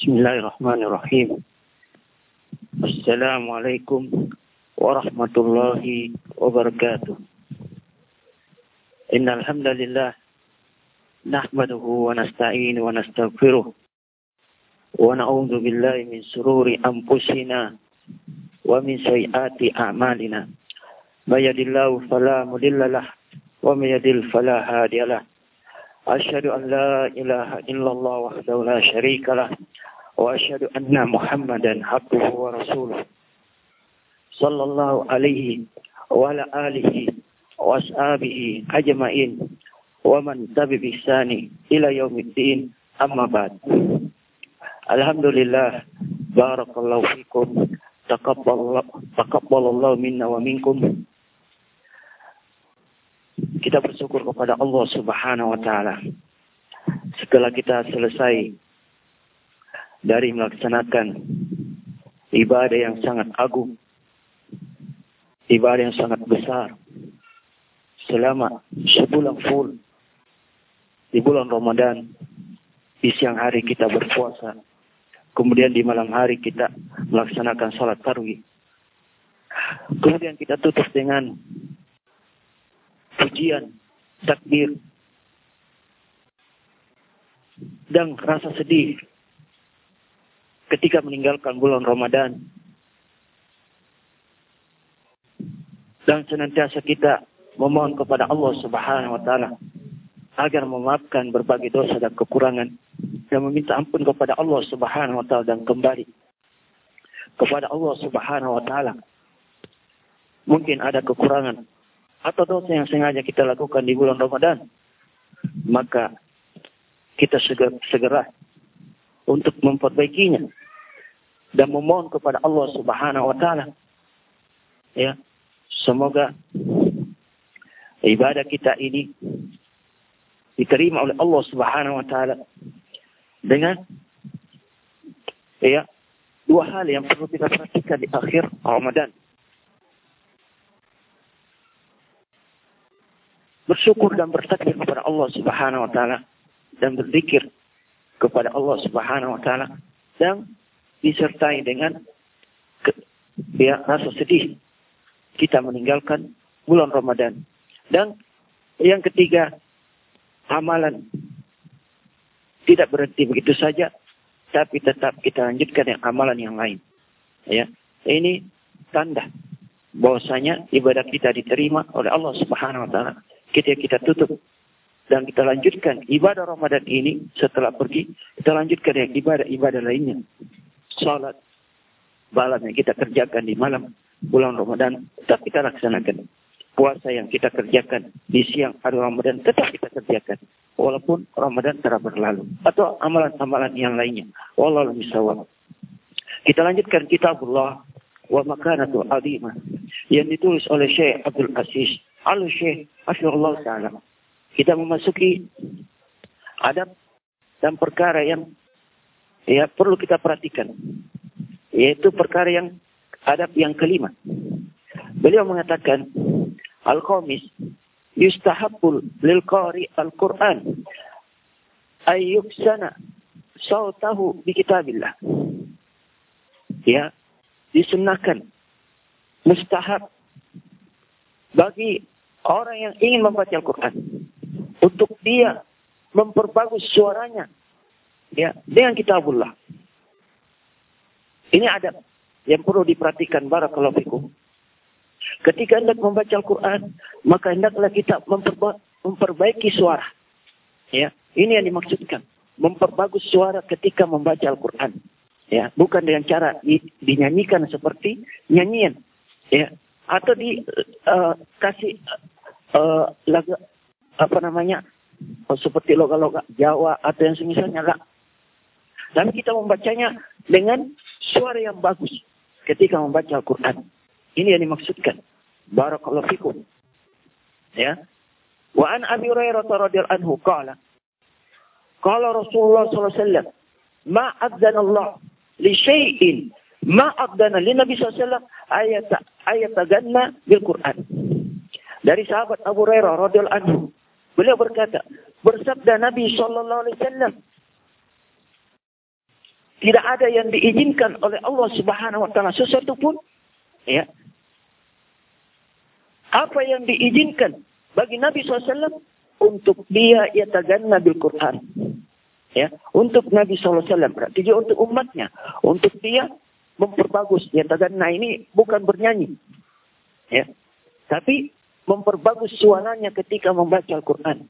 بسم الله الرحمن الرحيم السلام عليكم ورحمة الله وبركاته إن الحمد لله نحمده ونستعين ونستغفره ونعوذ بالله من سرور أنفسنا ومن سيئات أعمالنا من يهد الله فلا مضل له ومن يضلل فلا هادي له أشهد أن لا إله إلا الله وحده لا شريك له وأشهد أن محمدا عبده ورسوله صلى الله عليه وعلى آله وأصحابه أجمعين ومن تبع بإحسان إلى يوم الدين أما بعد الحمد لله بارك الله فيكم تقبل الله, تقبل الله منا ومنكم kita bersyukur kepada Allah Subhanahu wa taala. Setelah kita selesai dari melaksanakan ibadah yang sangat agung, ibadah yang sangat besar selama sebulan full di bulan Ramadan di siang hari kita berpuasa kemudian di malam hari kita melaksanakan salat tarawih kemudian kita tutup dengan pujian, takbir, dan rasa sedih ketika meninggalkan bulan Ramadan. Dan senantiasa kita memohon kepada Allah Subhanahu wa taala agar memaafkan berbagai dosa dan kekurangan dan meminta ampun kepada Allah Subhanahu wa taala dan kembali kepada Allah Subhanahu wa taala. Mungkin ada kekurangan atau dosa yang sengaja kita lakukan di bulan Ramadan, maka kita segera, segera untuk memperbaikinya dan memohon kepada Allah Subhanahu wa taala. Ya. Semoga ibadah kita ini diterima oleh Allah Subhanahu wa taala dengan ya dua hal yang perlu kita perhatikan di akhir Ramadan. Bersyukur dan bertakbir kepada Allah Subhanahu wa taala dan berzikir kepada Allah Subhanahu wa taala dan disertai dengan ke, ya, rasa sedih kita meninggalkan bulan Ramadan. Dan yang ketiga, amalan tidak berhenti begitu saja, tapi tetap kita lanjutkan yang amalan yang lain. Ya, ini tanda bahwasanya ibadah kita diterima oleh Allah Subhanahu wa taala ketika kita tutup dan kita lanjutkan ibadah Ramadan ini setelah pergi, kita lanjutkan yang ibadah-ibadah lainnya. Salat malam yang kita kerjakan di malam bulan Ramadan tetap kita laksanakan. Puasa yang kita kerjakan di siang hari Ramadan tetap kita kerjakan. Walaupun Ramadan telah berlalu. Atau amalan-amalan yang lainnya. Wallahu misawab. Kita lanjutkan kitabullah wa makanatu azimah yang ditulis oleh Syekh Abdul Aziz Al Syekh Asyurullah Ta'ala. Kita memasuki adab dan perkara yang ya perlu kita perhatikan. Yaitu perkara yang adab yang kelima. Beliau mengatakan Al-Khamis yustahabul lil qari al-Qur'an ayyuksana sautahu bi kitabillah. Ya, disunahkan mustahab bagi orang yang ingin membaca Al-Quran untuk dia memperbagus suaranya ya dengan kitabullah. Ini ada yang perlu diperhatikan barakallahu fikum. Ketika hendak membaca Al-Quran, maka hendaklah kita memperba memperbaiki suara. Ya, ini yang dimaksudkan. Memperbagus suara ketika membaca Al-Quran ya bukan dengan cara di, dinyanyikan seperti nyanyian. Ya atau di uh, kasih uh, lagu apa namanya oh, seperti loga-loga Jawa atau yang semisalnya lah. Dan kita membacanya dengan suara yang bagus ketika membaca Al-Quran. Ini yang dimaksudkan. Barakallahu fikum. Ya. Wa an Abi Hurairah radhiyallahu anhu qala qala Rasulullah sallallahu alaihi wasallam ma adzana Allah li syai'in ma aqdana li Nabi SAW ayat ayat taganna bil Quran. Dari sahabat Abu Hurairah radhiyallahu anhu, beliau berkata, bersabda Nabi sallallahu alaihi wasallam, tidak ada yang diizinkan oleh Allah Subhanahu wa taala sesuatu pun ya. Apa yang diizinkan bagi Nabi SAW untuk dia yataganna bil Quran. Ya, untuk Nabi SAW berarti dia untuk umatnya, untuk dia memperbagus yataganna ini bukan bernyanyi. Ya. Tapi memperbagus suaranya ketika membaca Al-Quran.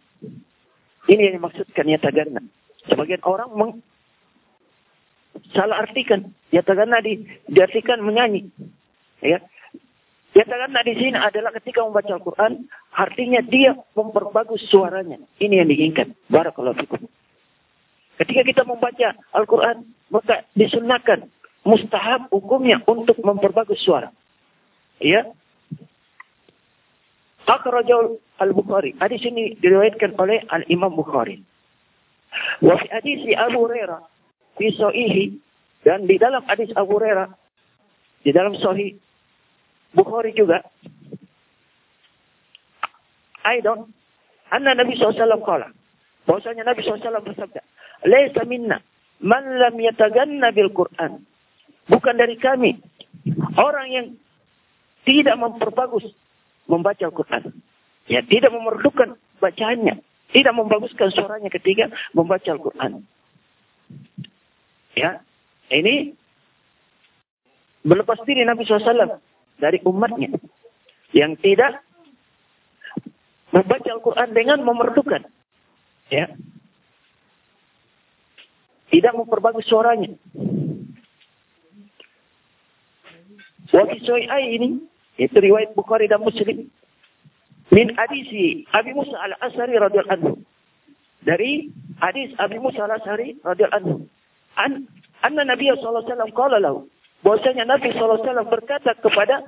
Ini yang dimaksudkan yataganna. Sebagian orang meng salah artikan yataganna di diartikan menyanyi. Ya. Yataganna di sini adalah ketika membaca Al-Quran, artinya dia memperbagus suaranya. Ini yang diinginkan. Barakallahu fikum. Ketika kita membaca Al-Quran, maka disunahkan mustahab hukumnya untuk memperbagus suara. Ya, Akhrajul Al-Bukhari. Hadis ini diriwayatkan oleh Al-Imam Bukhari. Wa fi hadis Abu Hurairah fi sahihi dan di dalam hadis Abu Hurairah di dalam sahih Bukhari juga Aidon anna Nabi SAW kala bahwasanya Nabi SAW bersabda laisa minna man lam yataganna bil Quran bukan dari kami orang yang tidak memperbagus membaca Al-Quran. Ya, tidak memerlukan bacaannya. Tidak membaguskan suaranya ketika membaca Al-Quran. Ya, ini berlepas diri Nabi SAW dari umatnya yang tidak membaca Al-Quran dengan memerlukan. Ya, tidak memperbagus suaranya. Wakil ini itu riwayat Bukhari dan Muslim. Min hadisi Abi Musa al-Asari radhiyallahu anhu. Dari hadis Abi Musa al-Asari radhiyallahu anhu. An anna Nabi wasallam qala lahu. Bahwasanya Nabi wasallam berkata kepada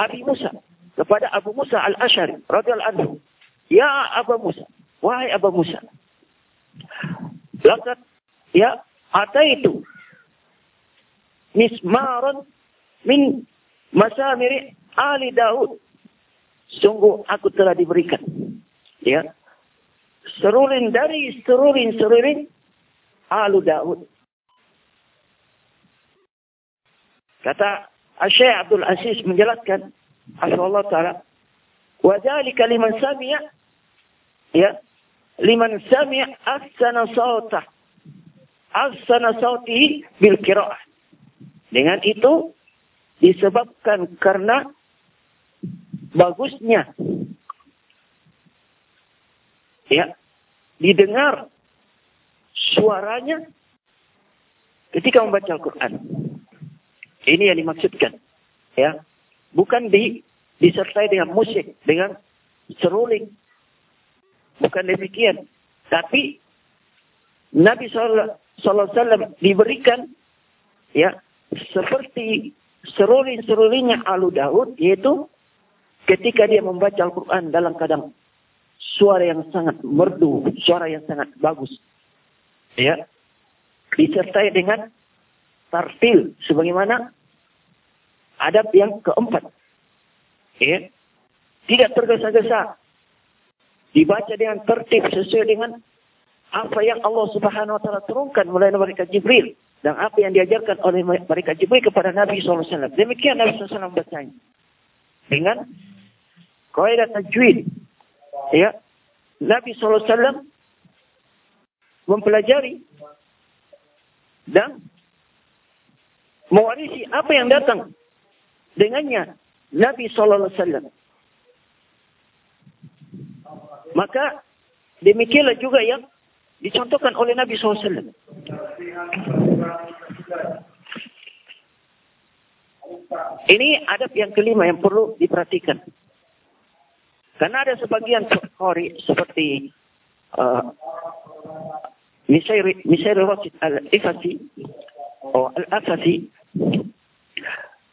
Abi Musa, kepada Abu Musa al-Asy'ari radhiyallahu anhu. Ya Abu Musa, wahai Abu Musa. Laqad ya ataitu mismaran min masamiri Ali Daud. Sungguh aku telah diberikan. Ya. Seruling dari seruling-seruling Alu Daud. Kata Syekh Abdul Aziz menjelaskan Allah Ta'ala Wadhalika liman sami'a ya liman sami'a ahsana sautah ahsana sautihi bil kira'ah dengan itu disebabkan karena bagusnya ya didengar suaranya ketika membaca Al-Quran. Ini yang dimaksudkan. Ya, bukan di disertai dengan musik, dengan seruling. Bukan demikian. Tapi Nabi SAW diberikan ya seperti seruling-serulingnya Alu Daud yaitu ketika dia membaca Al-Quran dalam kadang suara yang sangat merdu, suara yang sangat bagus. Ya. Disertai dengan tartil sebagaimana adab yang keempat. Ya. Tidak tergesa-gesa. Dibaca dengan tertib sesuai dengan apa yang Allah Subhanahu wa taala turunkan melalui mereka Jibril dan apa yang diajarkan oleh mereka Jibril kepada Nabi SAW. Demikian Nabi SAW bertanya. Dengan kaidah tajwid. Ya. Nabi SAW mempelajari dan mewarisi apa yang datang dengannya Nabi SAW. Maka demikianlah juga yang dicontohkan oleh Nabi SAW. Ini adab yang kelima yang perlu diperhatikan. Karena ada sebagian Qari seperti uh, Rasid Al-Ifasi oh, Al-Afasi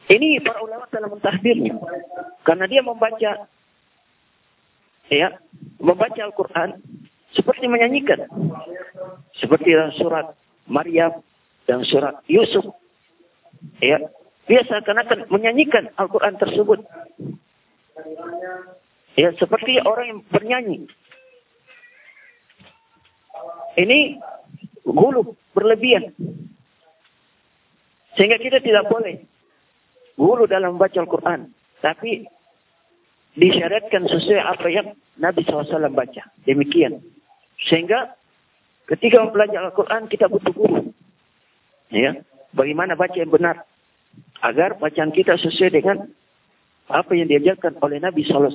ini para ulama telah mentahbirnya karena dia membaca ya membaca Al-Quran seperti menyanyikan seperti surat Maryam dan surat Yusuf ya dia seakan-akan menyanyikan Al-Quran tersebut Ya, seperti orang yang bernyanyi. Ini gulu berlebihan. Sehingga kita tidak boleh gulu dalam membaca Al-Quran. Tapi disyariatkan sesuai apa yang Nabi SAW baca. Demikian. Sehingga ketika mempelajari Al-Quran kita butuh guru. Ya, bagaimana baca yang benar agar bacaan kita sesuai dengan apa yang diajarkan oleh Nabi SAW.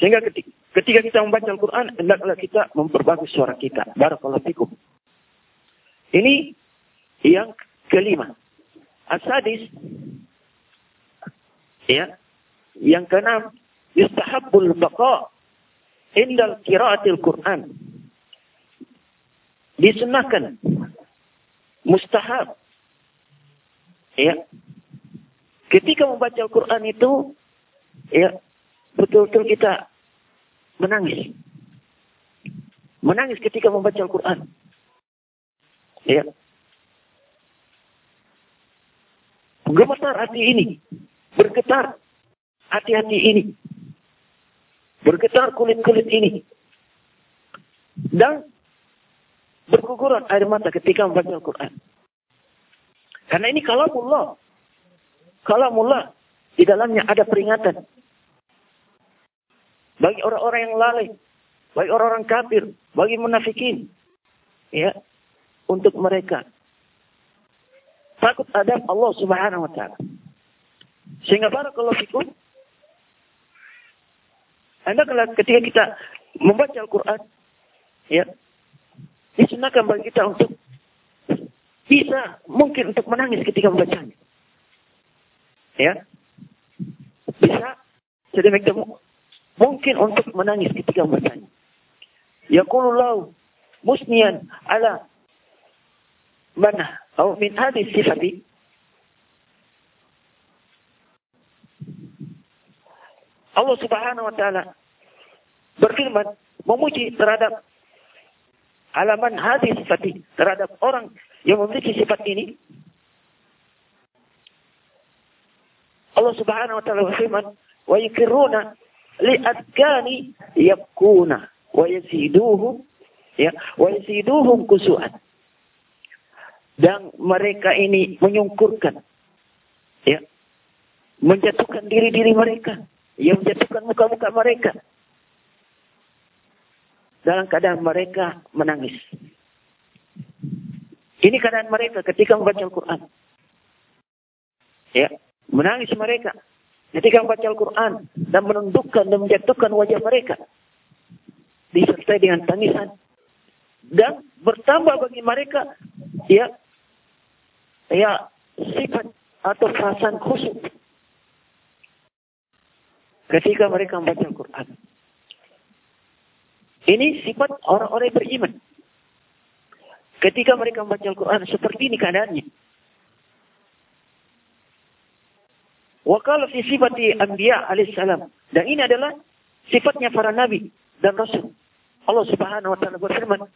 Sehingga ketika, kita membaca Al-Quran, hendaklah kita memperbagus suara kita. Barakallahu fikum. Ini yang kelima. Asadis. Ya. Yang keenam. Yustahabbul baqa indal kiraatil Quran. Disunahkan. Mustahab. Ya. Ketika membaca Al-Quran itu, ya, betul-betul kita menangis. Menangis ketika membaca Al-Quran. Ya. Gemetar hati ini. Bergetar hati-hati ini. Bergetar kulit-kulit ini. Dan berguguran air mata ketika membaca Al-Quran. Karena ini kalamullah. Kalamullah. Di dalamnya ada peringatan. Bagi orang-orang yang lalai. Bagi orang-orang kafir. Bagi munafikin. Ya. Untuk mereka. Takut adab Allah subhanahu wa ta'ala. Sehingga barakallahu fikum. Anda ketika kita membaca Al-Quran. Ya. Disunahkan bagi kita untuk bisa mungkin untuk menangis ketika membacanya. Ya. Bisa sedemikian mungkin untuk menangis ketika membacanya. Yaqulullahu musnian ala mana atau min hadis sifati Allah Subhanahu wa taala berfirman memuji terhadap alaman hadis sifati terhadap orang yang memiliki sifat ini. Allah Subhanahu wa taala berfirman wa yukiruna li adkani yabkuna wa yaziduhum ya wa yaziduhum kusu'an. Dan mereka ini menyungkurkan ya menjatuhkan diri-diri mereka yang menjatuhkan muka-muka mereka. Dalam keadaan mereka menangis. Ini keadaan mereka ketika membaca Al-Quran. Ya, menangis mereka ketika membaca Al-Quran dan menundukkan dan menjatuhkan wajah mereka. Disertai dengan tangisan dan bertambah bagi mereka ya ya sifat atau perasaan khusyuk ketika mereka membaca Al-Quran. Ini sifat orang-orang beriman. Ketika mereka membaca Al-Quran, seperti ini keadaannya. Wakala fi sifati anbiya alaihissalam. Dan ini adalah sifatnya para nabi dan rasul. Allah subhanahu wa ta'ala berfirman.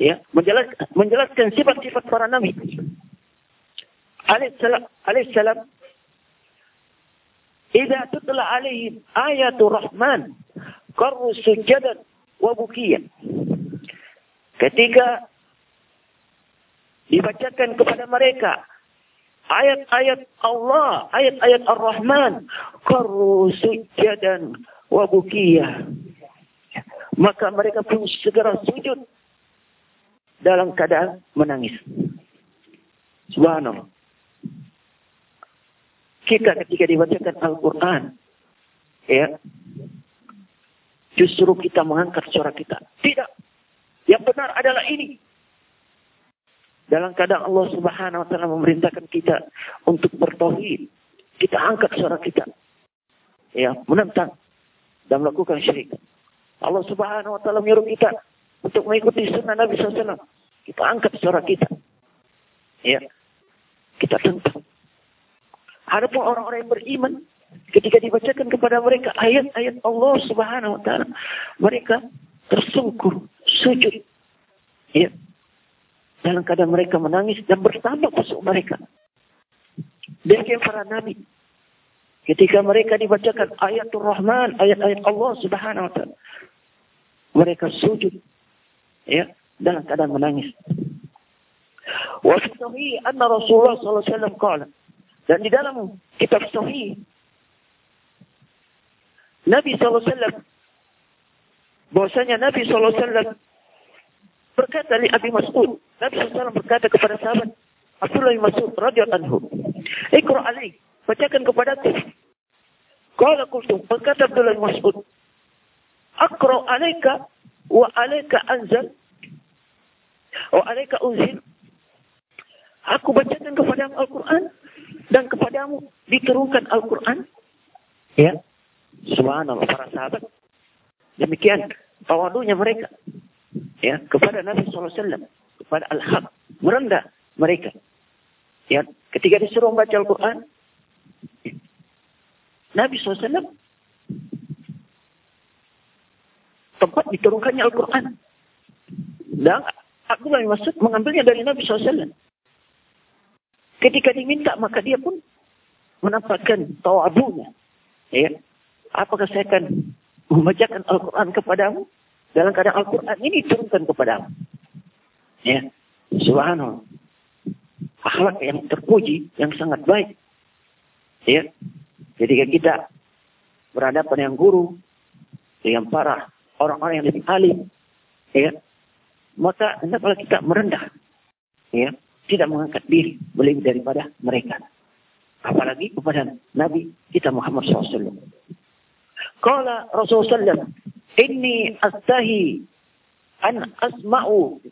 Ya, menjelaskan, menjelaskan sifat-sifat para nabi. Alaihissalam. Alaihissalam. Iza tutla alaihim ayatul rahman. Karru sujadan wa bukiyan. Ketika dibacakan kepada mereka ayat-ayat Allah, ayat-ayat Ar-Rahman, karru sujadan wa bukiyah. Maka mereka pun segera sujud dalam keadaan menangis. Subhanallah. Kita ketika dibacakan Al-Quran, ya, justru kita mengangkat suara kita. Tidak. Yang benar adalah ini. Dalam keadaan Allah Subhanahu wa taala memerintahkan kita untuk bertauhid, kita angkat suara kita. Ya, menentang dan melakukan syirik. Allah Subhanahu wa taala menyuruh kita untuk mengikuti sunnah Nabi SAW. Kita angkat suara kita. Ya. Kita tentang. Adapun orang-orang yang beriman, ketika dibacakan kepada mereka ayat-ayat Allah Subhanahu wa taala, mereka tersungkur, sujud. Ya dalam keadaan mereka menangis dan bertambah kusuk mereka. Demikian para nabi. Ketika mereka dibacakan ayatul Rahman, ayat-ayat Allah Subhanahu wa taala. Mereka sujud ya dalam keadaan menangis. Wa anna Rasulullah sallallahu alaihi wasallam. Dan di dalam kitab sahih Nabi wasallam bahwasanya Nabi wasallam berkata li Abi Mas'ud, Nabi wasallam berkata kepada sahabat Abdullah bin Mas'ud radhiyallahu anhu, "Iqra alaik, bacakan kepadaku." Qala qultu, berkata Abdullah bin Mas'ud, "Aqra alaika wa alaika anzal." Wa alaika unzil. Aku bacakan kepadamu Al-Quran dan kepadamu diturunkan Al-Quran. Ya. Subhanallah para sahabat. Demikian tawadunya mereka. Ya, kepada Nabi SAW. Kepada Al-Haq. Merendah mereka. Ya, ketika disuruh membaca Al-Quran. Nabi SAW tempat diturunkannya Al-Quran. Dan Abdullah bin Mas'ud mengambilnya dari Nabi SAW. Ketika diminta, maka dia pun menampakkan tawadunya. Ya. Apakah saya akan membacakan Al-Quran kepadamu? Dalam keadaan Al-Quran ini turunkan kepadamu. Ya. Subhanallah. Akhlak yang terpuji, yang sangat baik. Ya. Ketika kita berhadapan yang guru, dengan para orang-orang yang lebih alim, ya, maka hendaklah kita merendah, ya, tidak mengangkat diri lebih daripada mereka. Apalagi kepada Nabi kita Muhammad SAW. Kala Rasulullah SAW, Inni astahi an asma'u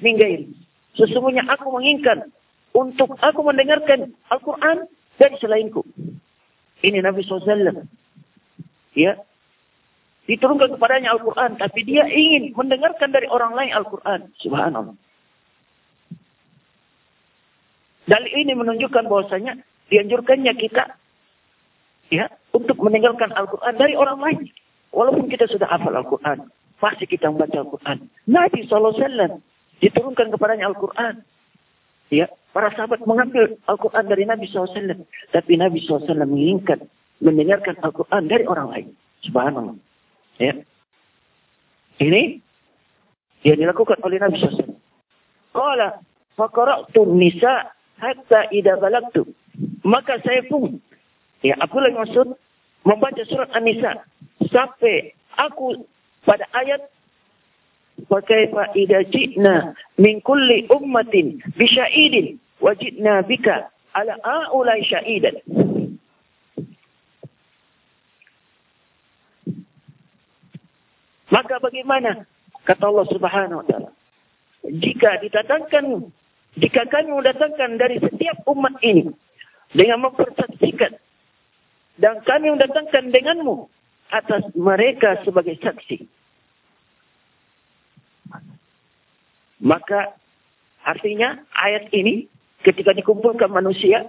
min gairi. Sesungguhnya aku menginginkan untuk aku mendengarkan Al-Quran dari selainku. Ini Nabi SAW. Ya. Diturunkan kepadanya Al-Quran. Tapi dia ingin mendengarkan dari orang lain Al-Quran. Subhanallah. Dalil ini menunjukkan bahwasanya dianjurkannya kita ya untuk meninggalkan Al-Quran dari orang lain. Walaupun kita sudah hafal Al-Quran, pasti kita membaca Al-Quran. Nabi SAW diturunkan kepadanya Al-Quran. Ya, para sahabat mengambil Al-Quran dari Nabi SAW. Tapi Nabi SAW menginginkan mendengarkan Al-Quran dari orang lain. Subhanallah. Ya. Ini yang dilakukan oleh Nabi SAW. Qala faqara'tu nisa hatta idza balagtu. Maka saya pun ya Abdullah maksud membaca surat An-Nisa sampai aku pada ayat Fakaifa idza ji'na min kulli ummatin bi syahidin wa ji'na bika ala aulai syahidan. Maka bagaimana? Kata Allah Subhanahu wa taala. Jika didatangkan jika kami mendatangkan dari setiap umat ini dengan mempersaksikan dan kami mendatangkan denganmu atas mereka sebagai saksi. Maka artinya ayat ini ketika dikumpulkan manusia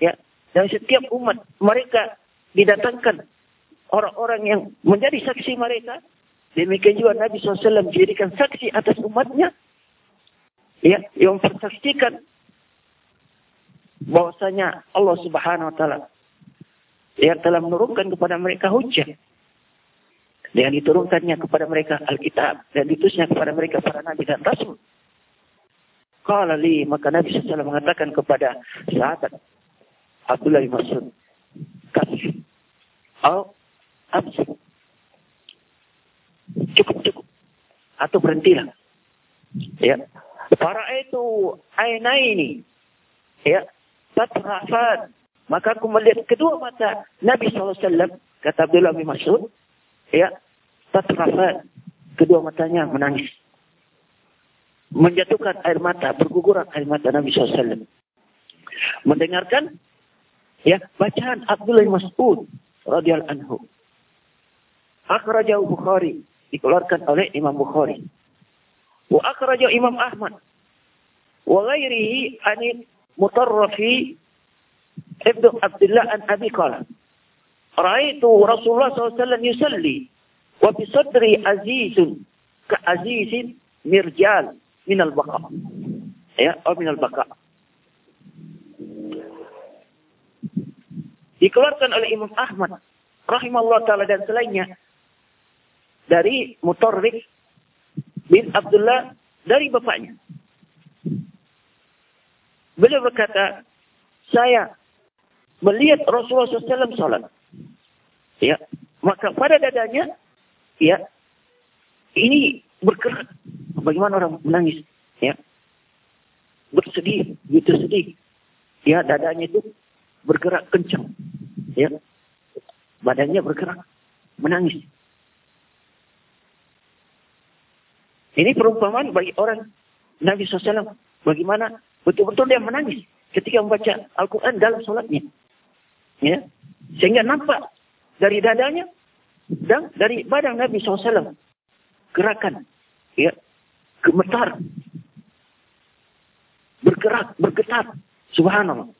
ya dan setiap umat mereka didatangkan orang-orang yang menjadi saksi mereka demikian juga Nabi SAW dijadikan saksi atas umatnya ya yang mempersaksikan bahwasanya Allah Subhanahu wa taala yang telah menurunkan kepada mereka hujah dan diturunkannya kepada mereka Alkitab dan ditulisnya kepada mereka para nabi dan rasul. Qala li maka Nabi SAW mengatakan kepada sahabat Abdullah bin Mas'ud, kasih atau amsi. Cukup cukup atau berhentilah. Ya. Para itu aina ini ya tatrafat maka aku melihat kedua mata Nabi SAW kata Abdullah bin Mas'ud ya tatrafat kedua matanya menangis. Menjatuhkan air mata berguguran air mata Nabi SAW mendengarkan ya bacaan Abdullah bin Mas'ud radhiyallahu anhu. Akhrajahu Bukhari dikeluarkan oleh Imam Bukhari wa akhrajahu Imam Ahmad wa ghairihi an mutarrafi Ibnu Abdullah an Abi qala Ra'aitu Rasulullah SAW yusalli wa bi sadri azizun ka azizin mirjal min al-baqa. Ya, atau min al-baqa. Dikeluarkan oleh Imam Ahmad rahimahullah taala dan selainnya dari Mutarrif bin Abdullah dari bapaknya. Beliau berkata, saya melihat Rasulullah SAW salat. Ya, maka pada dadanya, ya, ini bergerak. Bagaimana orang menangis, ya, bersedih, gitu sedih. Ya, dadanya itu bergerak kencang, ya, badannya bergerak, menangis. Ini perumpamaan bagi orang Nabi SAW. Bagaimana betul-betul dia menangis ketika membaca Al-Quran dalam sholatnya. Ya. Sehingga nampak dari dadanya dan dari badan Nabi SAW. Gerakan. Ya. Gemetar. Bergerak, bergetar. Subhanallah.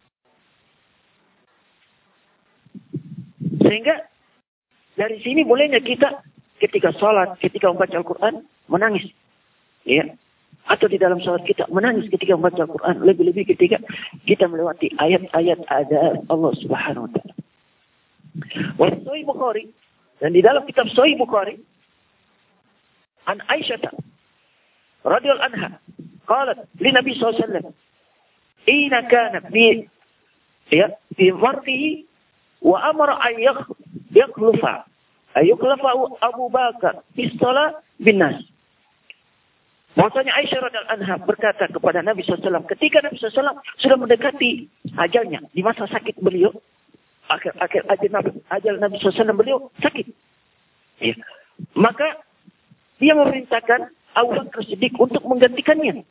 Sehingga dari sini bolehnya kita ketika sholat, ketika membaca Al-Quran, menangis. Ya. Atau di dalam sholat kita menangis ketika membaca Al-Quran. Lebih-lebih ketika kita melewati ayat-ayat ada Allah subhanahu wa ta'ala. Wa Sahih Bukhari. Dan di dalam kitab Sahih Bukhari. An Aisyah. Radiyal anha. Qalat li Nabi SAW. Ina kana fi ya, fi martihi wa amara an yakhlufa ayuklafa Abu Bakar fi salat bin nas. Bahwasanya Aisyah radhiallahu anha berkata kepada Nabi SAW, ketika Nabi SAW sudah mendekati ajalnya, di masa sakit beliau, akhir-akhir ajal Nabi, ajal Nabi SAW beliau sakit. Ya. Maka dia memerintahkan Abu Bakar Siddiq untuk menggantikannya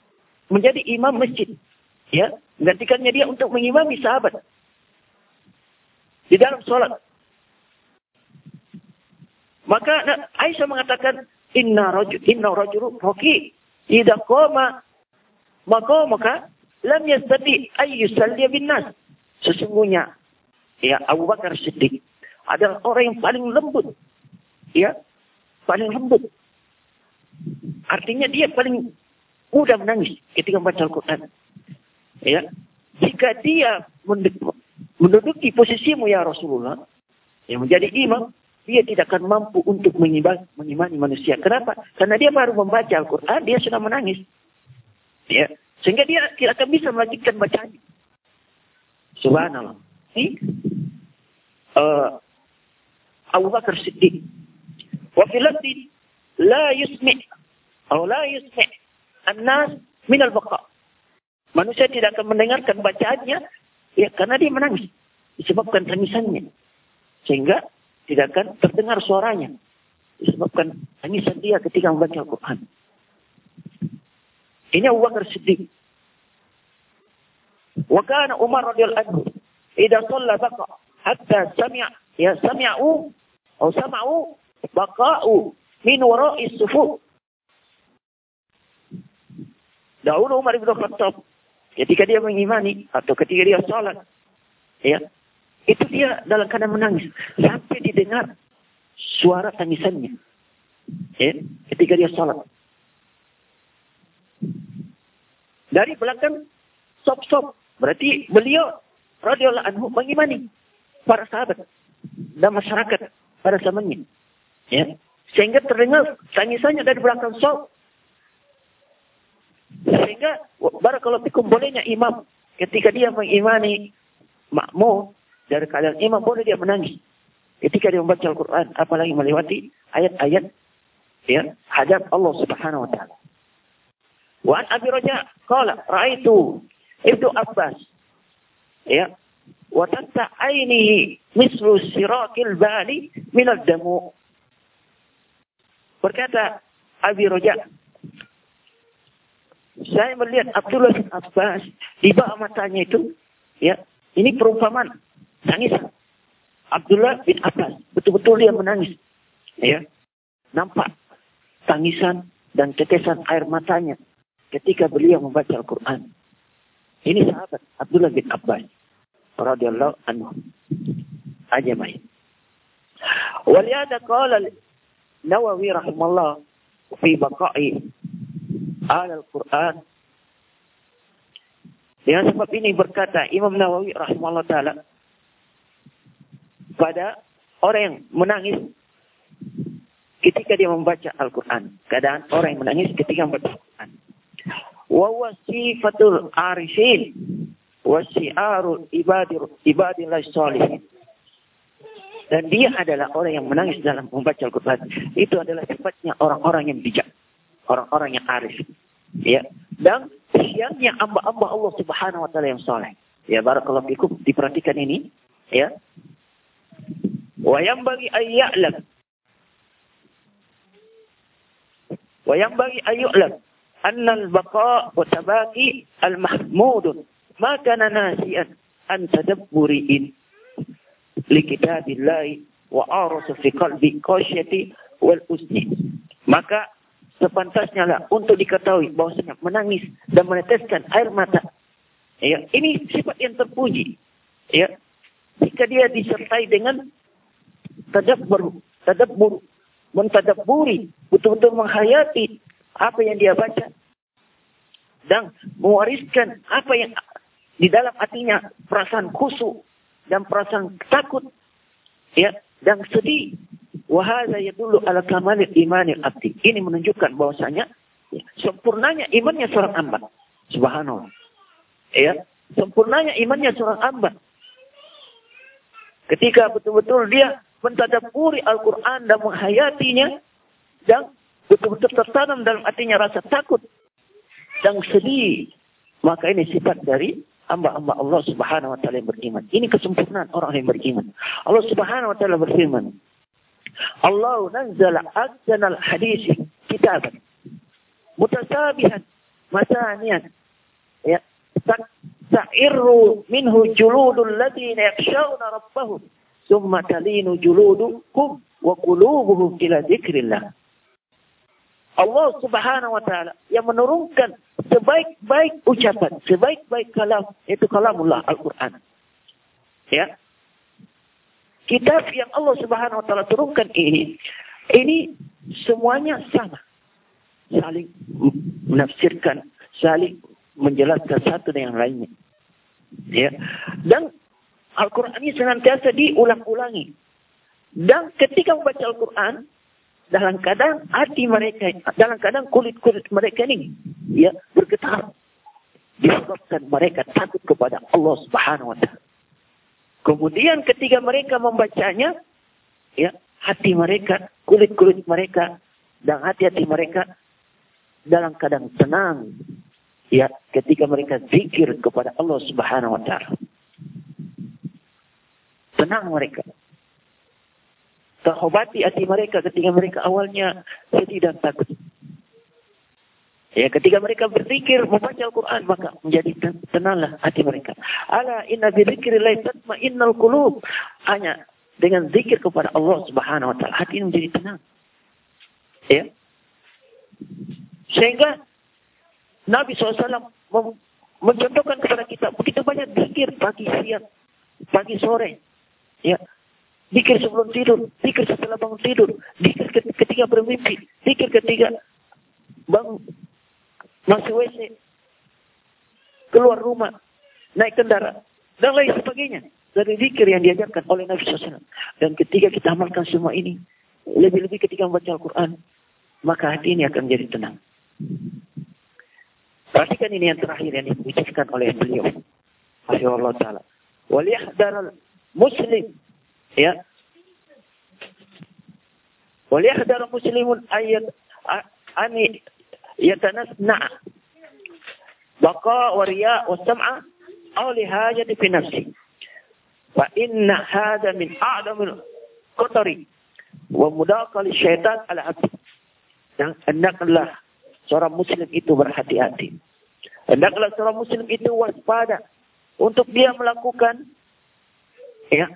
menjadi imam masjid. Ya, menggantikannya dia untuk mengimami sahabat di dalam sholat. Maka Aisyah mengatakan, Inna rajul, inna rajul roki Idza qama maqamaka lam yastati ay yusalli bin nas. Sesungguhnya ya Abu Bakar Siddiq adalah orang yang paling lembut. Ya, paling lembut. Artinya dia paling mudah menangis ketika membaca Al-Quran. Ya, jika dia menduduki posisimu ya Rasulullah, yang menjadi imam, dia tidak akan mampu untuk mengimani manusia. Kenapa? Karena dia baru membaca Al-Quran, dia sudah menangis. Ya. Sehingga dia tidak akan bisa melanjutkan bacanya. Subhanallah. Ini uh, Abu Bakar Siddiq. Wa filati la yusmi' atau la yusmi' an-nas min al-baqa. Manusia tidak akan mendengarkan bacaannya ya karena dia menangis disebabkan tangisannya. Sehingga tidak akan terdengar suaranya. Disebabkan tangisan dia ketika membaca Al-Quran. Ini Abu Bakar Siddiq. Wa kana Umar radhiyallahu anhu idza shalla baqa hatta sami'a ya sami'u atau sama'u baqa'u min wara'i sufu. Dahulu Umar bin Khattab ketika dia mengimani atau ketika dia salat ya itu dia dalam keadaan menangis. Sampai didengar suara tangisannya. Ya, ketika dia sholat. Dari belakang sop-sop. Berarti beliau radhiyallahu anhu mengimani para sahabat dan masyarakat pada zamannya. Ya. Sehingga terdengar tangisannya dari belakang sop. Sehingga barakallahu fikum bolehnya imam ketika dia mengimani makmum dari keadaan imam boleh dia menangis. Ketika dia membaca Al-Quran, apalagi melewati ayat-ayat ya, hadap Allah subhanahu wa ta'ala. Wa an Abi Raja qala ra'aitu Ibnu Abbas ya wa tanta ainihi mislu sirakil bali min ad-damu. Berkata Abi Raja saya melihat Abdullah bin Abbas di bawah matanya itu ya ini perumpamaan Nangis. Abdullah bin Abbas. Betul-betul dia menangis. Ya. Nampak tangisan dan tetesan air matanya ketika beliau membaca Al-Quran. Ini sahabat Abdullah bin Abbas. radhiyallahu anhu. Ajamai. Waliyada qala Nawawi rahimahullah fi baqa'i al-Quran dengan sebab ini berkata Imam Nawawi rahimahullah ta'ala pada orang yang menangis ketika dia membaca Al-Quran. Keadaan orang yang menangis ketika membaca Al-Quran. Wa wasifatul arifin. wa ibadir ibadillah sholihin. Dan dia adalah orang yang menangis dalam membaca Al-Quran. Itu adalah sifatnya orang-orang yang bijak. Orang-orang yang arif. Ya. Dan siangnya amba-amba Allah subhanahu wa ta'ala yang soleh. Ya, barakallahu fikum. Diperhatikan ini. Ya. Yang bagi ayya'lam. Anna al-baqa wa tabaki al-mahmudun. Ma kana nasi'an an tadabburi'in li kitabillahi wa arasu fi qalbi qasyati wal usni. Maka sepantasnya lah untuk diketahui bahwasanya menangis dan meneteskan air mata. Ya, ini sifat yang terpuji. Ya. Jika dia disertai dengan tadabbur, tadabbur, mentadabburi, betul-betul menghayati apa yang dia baca dan mewariskan apa yang di dalam hatinya perasaan khusyuk dan perasaan takut ya dan sedih. Wahada dulu ala kamalil imanil abdi. Ini menunjukkan bahwasanya ya, sempurnanya imannya seorang hamba. Subhanallah. Ya sempurnanya imannya seorang hamba ketika betul-betul dia mentadaburi Al-Quran dan menghayatinya dan betul-betul tertanam dalam hatinya rasa takut dan sedih maka ini sifat dari hamba-hamba Allah Subhanahu wa taala yang beriman. Ini kesempurnaan orang yang beriman. Allah Subhanahu wa taala berfirman, Allah nazzala ahsanal hadis kitaban mutasabihan matanian ta'irru minhu juludul ladina yakshawna rabbahum thumma talinu juludukum wa qulubuhum ila dzikrillah Allah Subhanahu wa taala yang menurunkan sebaik-baik ucapan, sebaik-baik kalam itu kalamullah Al-Qur'an. Ya. Kitab yang Allah Subhanahu wa taala turunkan ini ini semuanya sama. Saling menafsirkan, saling menjelaskan satu dengan lainnya. Ya. Dan Al-Qur'an ini senantiasa diulang-ulangi. Dan ketika membaca Al-Qur'an, dalam keadaan hati mereka, dalam keadaan kulit-kulit mereka ini ya bergetar disebabkan mereka takut kepada Allah Subhanahu wa. Kemudian ketika mereka membacanya ya hati mereka, kulit-kulit mereka dan hati-hati mereka dalam keadaan tenang ya ketika mereka zikir kepada Allah Subhanahu wa taala. Tenang mereka terobati hati mereka ketika mereka awalnya sedih dan takut. Ya, ketika mereka berzikir membaca Al-Quran maka menjadi tenanglah hati mereka. Ala inna bi dzikrillah tatma'innal qulub. Hanya dengan zikir kepada Allah Subhanahu wa taala hati ini menjadi tenang. Ya. Sehingga Nabi SAW mencontohkan kepada kita begitu banyak zikir pagi siang, pagi sore. Ya, Dikir sebelum tidur, dikir setelah bangun tidur, dikir ketika bermimpi, dikir ketika bangun masuk WC, keluar rumah, naik kendaraan, dan lain sebagainya. Dari zikir yang diajarkan oleh Nabi SAW. Dan ketika kita amalkan semua ini, lebih-lebih ketika membaca Al-Quran, maka hati ini akan menjadi tenang. Perhatikan ini yang terakhir yang diucapkan oleh beliau. Allah taala. Waliyahdar muslim ya. Waliyahdar muslimun ayat ani yatanasna baqa wa riya wa sam'a aw lihajati fi nafsi. Wa inna hadha min a'lamil kotori wa mudaqal syaitan ala hati. Yang hendaklah seorang muslim itu berhati-hati hendaklah seorang muslim itu waspada untuk dia melakukan ya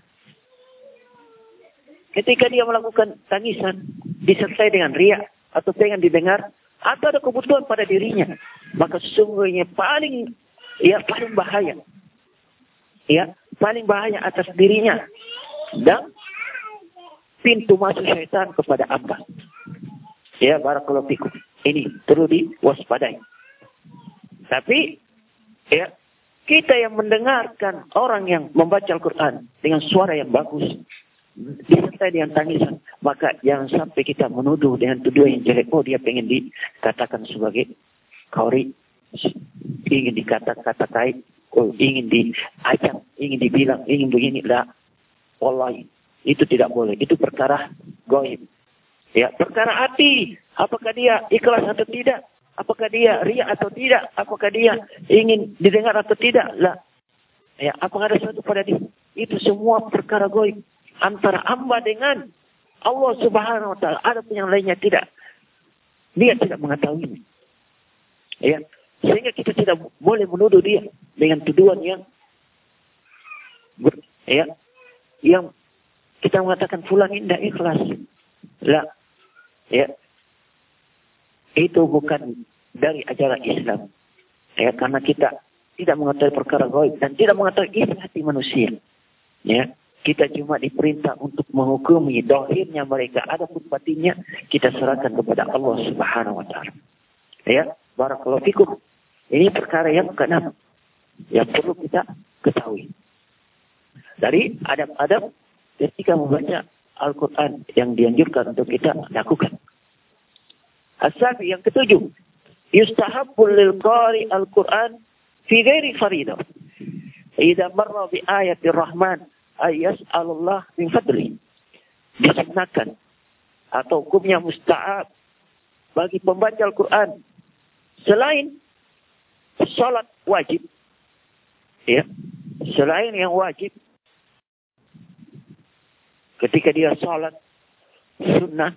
Ketika dia melakukan tangisan disertai dengan riak atau pengen didengar atau ada kebutuhan pada dirinya, maka sesungguhnya paling ya paling bahaya. Ya, paling bahaya atas dirinya dan pintu masuk syaitan kepada hamba. Ya, barakallahu fikum. Ini perlu diwaspadai. Tapi ya kita yang mendengarkan orang yang membaca Al-Quran dengan suara yang bagus, disertai dengan tangisan, maka jangan sampai kita menuduh dengan tuduhan yang jelek. Oh dia pengen dikatakan sebagai kauri, ingin dikata-katakai oh, ingin diajak, ingin dibilang, ingin begini. Lah, wallahi, itu tidak boleh. Itu perkara goib. Ya, perkara hati. Apakah dia ikhlas atau tidak? Apakah dia ria atau tidak? Apakah dia ingin didengar atau tidak? Lah. Ya, apakah ada sesuatu pada dia? Itu semua perkara goib. Antara hamba dengan Allah subhanahu wa ta'ala. Ada yang lainnya tidak. Dia tidak mengetahui. Ya. Sehingga kita tidak boleh menuduh dia dengan tuduhan yang ya, yang kita mengatakan fulan indah ikhlas. Lah, ya, itu bukan dari ajaran Islam. Ya, karena kita tidak mengetahui perkara gaib dan tidak mengetahui isi hati manusia. Ya, kita cuma diperintah untuk menghukumi dohirnya mereka. ada pun batinnya kita serahkan kepada Allah Subhanahu Wa Taala. Ya, barakallahu fikum. Ini perkara yang keenam yang perlu kita ketahui. Dari adab-adab ketika membaca Al-Quran yang dianjurkan untuk kita lakukan. Asabi yang ketujuh. Yustahabbul lil qari Al-Quran fi ghairi faridah. Idza marra bi ayati Rahman ay yas'alullah min fadli. Disunahkan atau hukumnya musta'ab bagi pembaca Al-Quran selain salat wajib. Ya. Selain yang wajib. Ketika dia salat sunnah.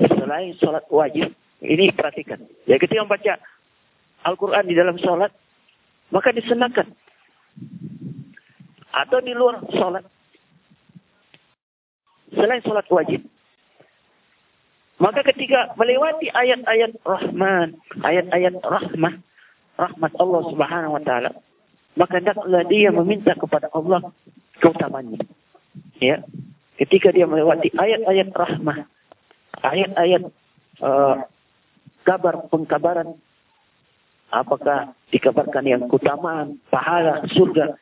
Selain salat wajib. Ini perhatikan. Ya ketika membaca Al-Quran di dalam salat. Maka disenangkan. Atau di luar salat. Selain salat wajib. Maka ketika melewati ayat-ayat Rahman, ayat-ayat rahmah, rahmat Allah Subhanahu wa taala, maka hendaklah dia meminta kepada Allah keutamaannya. Ya. Ketika dia melewati ayat-ayat rahmah, ayat-ayat uh, kabar pengkabaran apakah dikabarkan yang keutamaan, pahala, surga.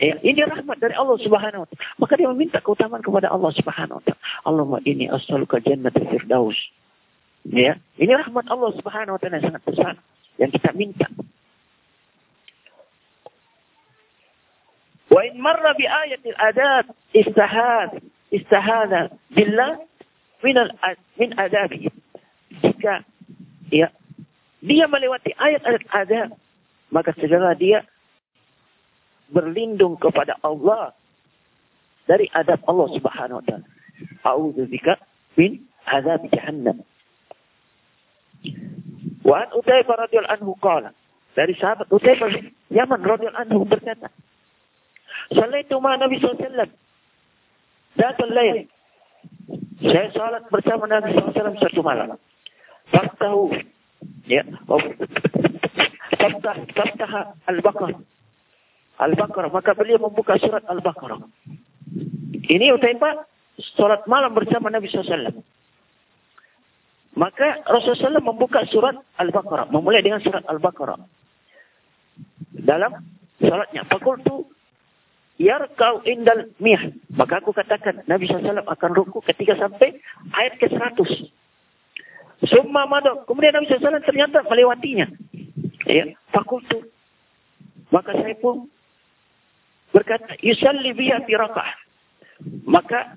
Ya, ini rahmat dari Allah Subhanahu wa taala. Maka dia meminta keutamaan kepada Allah Subhanahu wa taala. Ini as'aluka jannatul firdaus. Ya, ini rahmat Allah Subhanahu wa taala yang sangat besar yang kita minta. Wa in marra bi ayatil adab istahad istahada billah min min adabi. Jika ya dia melewati ayat-ayat adab maka segera dia berlindung kepada Allah dari adab Allah Subhanahu wa taala. A'udzu bika min azab jahannam. Wa an Utaibah radhiyallahu anhu qala dari sahabat Utaibah Yaman radhiyallahu anhu berkata Salaitu ma Nabi SAW. Datul lain. Saya salat bersama Nabi SAW satu malam. Faktahu. Ya. Faktah, faktah Al-Baqarah. Al-Baqarah. Maka beliau membuka surat Al-Baqarah. Ini Utaibah salat malam bersama Nabi SAW. Maka Rasulullah SAW membuka surat Al-Baqarah. Memulai dengan surat Al-Baqarah. Dalam salatnya. Fakultu yarkau indal miyah. Maka aku katakan Nabi SAW akan ruku ketika sampai ayat ke-100. Summa madok. Kemudian Nabi SAW ternyata melewatinya. Ya, fakultu. Maka saya pun berkata, yusalli biha tirakah. Maka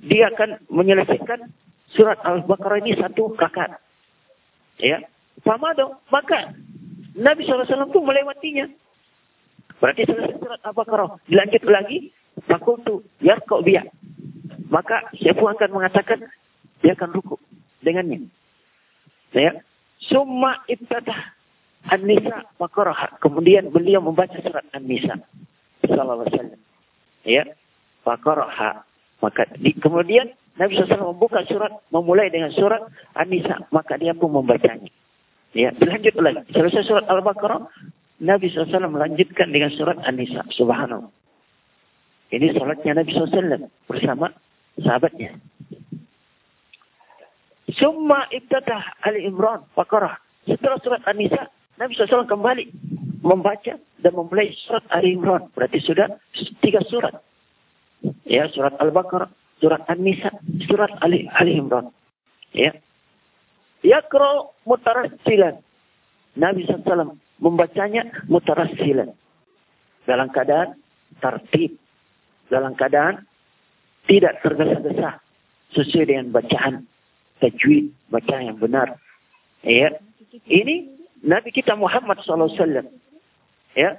dia akan menyelesaikan surat Al-Baqarah ini satu kakak. Ya. Famado. Maka Nabi SAW pun melewatinya. Berarti selesai surat Al-Baqarah. Dilanjut lagi. Fakultu. Ya kau biar. Maka siapa akan mengatakan. Dia akan ruku. Dengannya. Ya. Summa ibtadah. An-Nisa Baqarah. Kemudian beliau membaca surat An-Nisa. Sallallahu alaihi wasallam. Ya. Baqarah. Maka di, kemudian Nabi SAW membuka surat. Memulai dengan surat An-Nisa. Maka dia pun membacanya. Ya. Dilanjut lagi. Selesai surat Al-Baqarah. Nabi SAW melanjutkan dengan surat An-Nisa. Subhanallah. Ini salatnya Nabi SAW bersama sahabatnya. Summa ibtadah Ali Imran Baqarah. Setelah surat An-Nisa, Nabi SAW kembali membaca dan memulai surat Ali Imran. Berarti sudah tiga surat. Ya, surat Al-Baqarah, surat An-Nisa, surat Ali, Ali Imran. Ya. Yakro mutarassilan. Nabi SAW membacanya mutarassilan. dalam keadaan tertib, dalam keadaan tidak tergesa-gesa sesuai dengan bacaan tajwid, bacaan yang benar. Ya. Ini Nabi kita Muhammad SAW. Ya.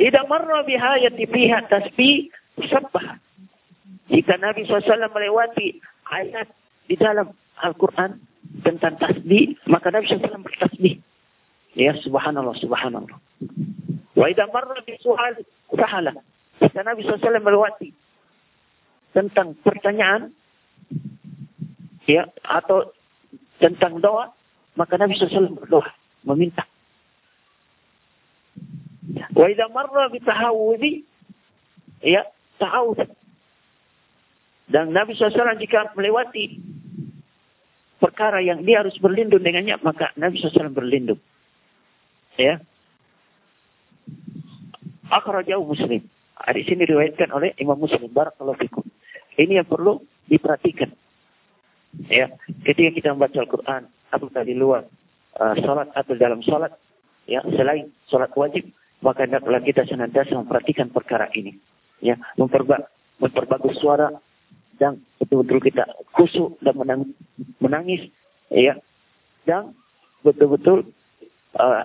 Idza marra bihayati fiha tasbih sabbah. Jika Nabi SAW melewati ayat di dalam Al-Quran tentang tasbih, maka Nabi SAW bertasbih. Ya, subhanallah, subhanallah. Wa idza marra bi su'al sahala. Jika Nabi SAW melewati tentang pertanyaan ya atau tentang doa, maka Nabi SAW berdoa, meminta. Wa idza marra bi tahawudi ya ta'awud. Dan Nabi SAW jika melewati perkara yang dia harus berlindung dengannya, maka Nabi SAW berlindung. Ya. Akhrajahu Muslim. Di sini diriwayatkan oleh Imam Muslim. Barakallahu fikum. Ini yang perlu diperhatikan. Ya, ketika kita membaca Al-Quran, apakah di luar uh, salat atau dalam salat, ya, selain salat wajib, maka hendaklah kita senantiasa memperhatikan perkara ini. Ya, memperba memperbagus suara dan betul-betul kita khusyuk dan menang menangis, ya, dan betul-betul uh,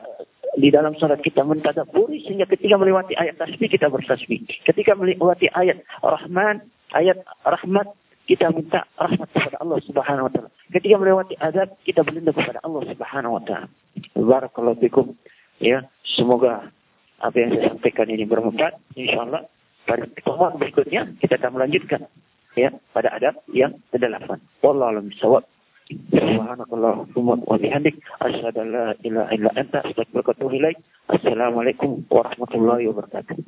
di dalam salat kita mentadaburi sehingga ketika melewati ayat tasbih kita bertasbih. Ketika melewati ayat Rahman, ayat rahmat kita minta rahmat kepada Allah Subhanahu wa taala. Ketika melewati azab kita berlindung kepada Allah Subhanahu wa taala. Barakallahu. Ya, semoga apa yang saya sampaikan ini bermanfaat insyaallah pada pertemuan berikutnya kita akan melanjutkan ya pada adab yang kedelapan. Wallahu a'lam. Subhanakallahumma wa bihamdik asyhadu an la ilaha illa anta astaghfiruka wa atubu ilaik. Assalamualaikum warahmatullahi wabarakatuh.